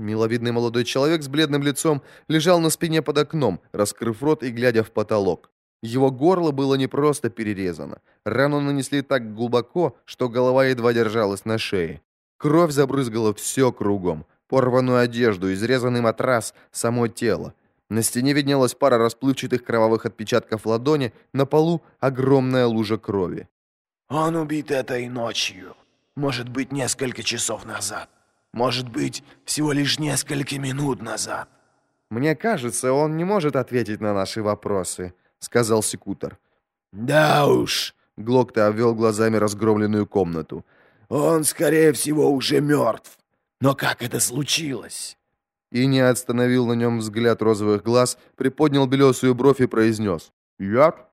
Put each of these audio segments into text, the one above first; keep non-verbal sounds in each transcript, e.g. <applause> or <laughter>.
Миловидный молодой человек с бледным лицом лежал на спине под окном, раскрыв рот и глядя в потолок. Его горло было не просто перерезано. Рану нанесли так глубоко, что голова едва держалась на шее. Кровь забрызгала все кругом. Порванную одежду, изрезанный матрас, само тело. На стене виднелась пара расплывчатых кровавых отпечатков ладони, на полу огромная лужа крови. «Он убит этой ночью. Может быть, несколько часов назад. Может быть, всего лишь несколько минут назад». «Мне кажется, он не может ответить на наши вопросы», — сказал секутор. «Да уж», — Глокта обвел глазами разгромленную комнату. «Он, скорее всего, уже мертв. Но как это случилось?» И не остановил на нем взгляд розовых глаз, приподнял белесую бровь и произнес «Яд?»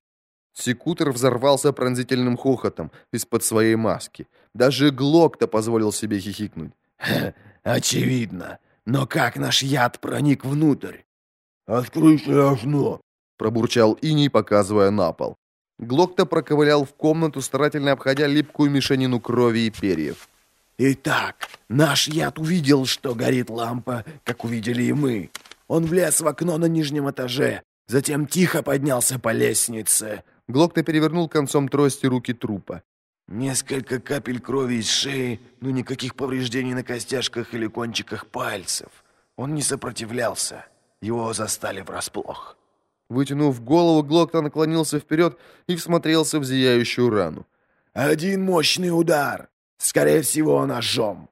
Секутор взорвался пронзительным хохотом из-под своей маски. Даже Глок-то позволил себе хихикнуть. <laughs> «Очевидно. Но как наш яд проник внутрь?» «Откройте окно», — пробурчал Иней, показывая на пол. Глок-то проковылял в комнату, старательно обходя липкую мешанину крови и перьев. «Итак, наш яд увидел, что горит лампа, как увидели и мы. Он влез в окно на нижнем этаже, затем тихо поднялся по лестнице». Глокта перевернул концом трости руки трупа. Несколько капель крови из шеи, но никаких повреждений на костяшках или кончиках пальцев. Он не сопротивлялся. Его застали врасплох. Вытянув голову, Глокта наклонился вперед и всмотрелся в зияющую рану. «Один мощный удар! Скорее всего, ножом!»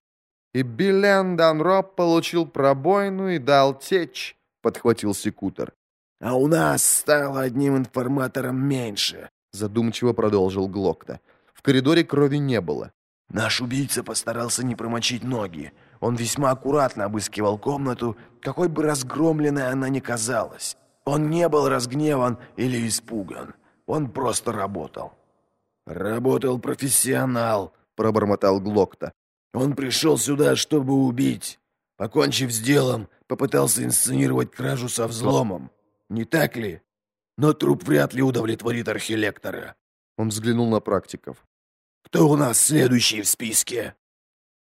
«И Биллен Данроп получил пробоину и дал течь», — подхватил секутор. «А у нас стало одним информатором меньше», — задумчиво продолжил Глокта коридоре крови не было. Наш убийца постарался не промочить ноги. Он весьма аккуратно обыскивал комнату, какой бы разгромленной она ни казалась. Он не был разгневан или испуган. Он просто работал. «Работал профессионал», — пробормотал Глокта. «Он пришел сюда, чтобы убить. Покончив с делом, попытался инсценировать кражу со взломом. Не так ли? Но труп вряд ли удовлетворит архилектора». Он взглянул на практиков. Кто у нас следующий в списке?»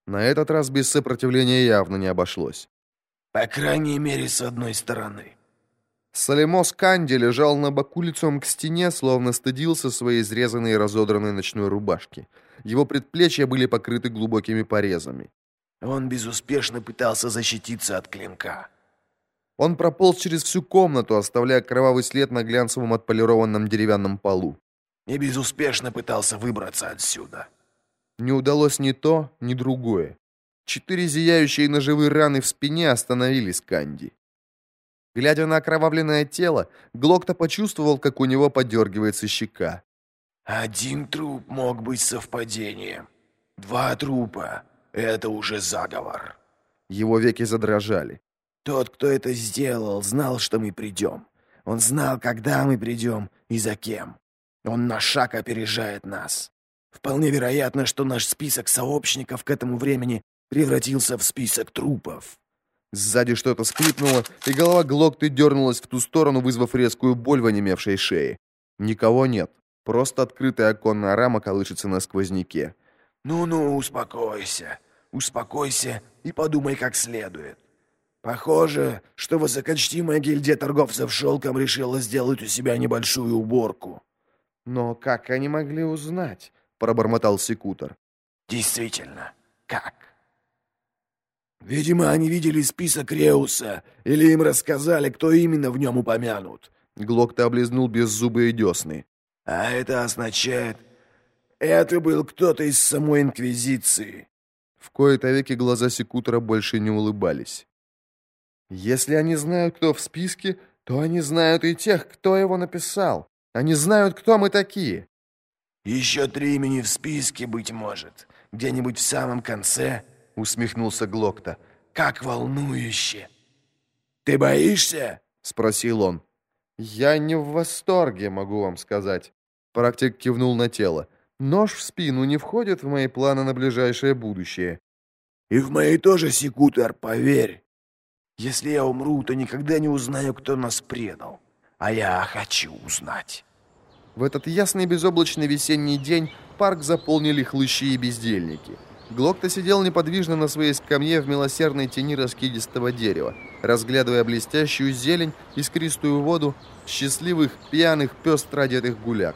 На этот раз без сопротивления явно не обошлось. «По крайней мере, с одной стороны». Салимос Канди лежал на боку лицом к стене, словно стыдился своей изрезанной и разодранной ночной рубашки. Его предплечья были покрыты глубокими порезами. Он безуспешно пытался защититься от клинка. Он прополз через всю комнату, оставляя кровавый след на глянцевом отполированном деревянном полу и безуспешно пытался выбраться отсюда. Не удалось ни то, ни другое. Четыре зияющие ножевые раны в спине остановили Сканди. Глядя на окровавленное тело, Глокта почувствовал, как у него подергивается щека. «Один труп мог быть совпадением. Два трупа — это уже заговор». Его веки задрожали. «Тот, кто это сделал, знал, что мы придем. Он знал, когда мы придем и за кем. Он на шаг опережает нас. Вполне вероятно, что наш список сообщников к этому времени превратился в список трупов. Сзади что-то скрипнуло, и голова Глокты дернулась в ту сторону, вызвав резкую боль в онемевшей шее. Никого нет. Просто открытая оконная рама колышется на сквозняке. «Ну-ну, успокойся. Успокойся и подумай как следует. Похоже, что высокочтимая гильдия торговцев шелком решила сделать у себя небольшую уборку. «Но как они могли узнать?» — пробормотал секутор. «Действительно, как?» «Видимо, они видели список Реуса, или им рассказали, кто именно в нем упомянут». Глок-то облизнул беззубые десны. «А это означает, это был кто-то из самой Инквизиции». В кои-то веки глаза секутора больше не улыбались. «Если они знают, кто в списке, то они знают и тех, кто его написал. Они знают, кто мы такие». «Еще три имени в списке, быть может. Где-нибудь в самом конце», — усмехнулся Глокта. «Как волнующе!» «Ты боишься?» — спросил он. «Я не в восторге, могу вам сказать». Практик кивнул на тело. «Нож в спину не входит в мои планы на ближайшее будущее». «И в мои тоже, Секутер, поверь. Если я умру, то никогда не узнаю, кто нас предал. А я хочу узнать». В этот ясный безоблачный весенний день парк заполнили хлыщи и бездельники. Глокта сидел неподвижно на своей скамье в милосердной тени раскидистого дерева, разглядывая блестящую зелень, искристую воду, счастливых, пьяных, пестро одетых гуляк.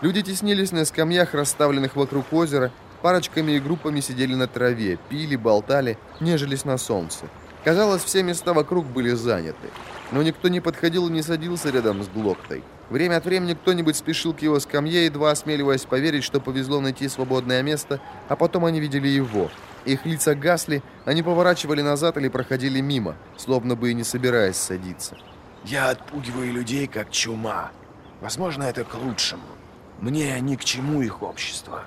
Люди теснились на скамьях, расставленных вокруг озера, парочками и группами сидели на траве, пили, болтали, нежились на солнце. Казалось, все места вокруг были заняты. Но никто не подходил и не садился рядом с Глоктой. Время от времени кто-нибудь спешил к его скамье, едва осмеливаясь поверить, что повезло найти свободное место, а потом они видели его. Их лица гасли, они поворачивали назад или проходили мимо, словно бы и не собираясь садиться. «Я отпугиваю людей, как чума. Возможно, это к лучшему. Мне ни к чему их общество».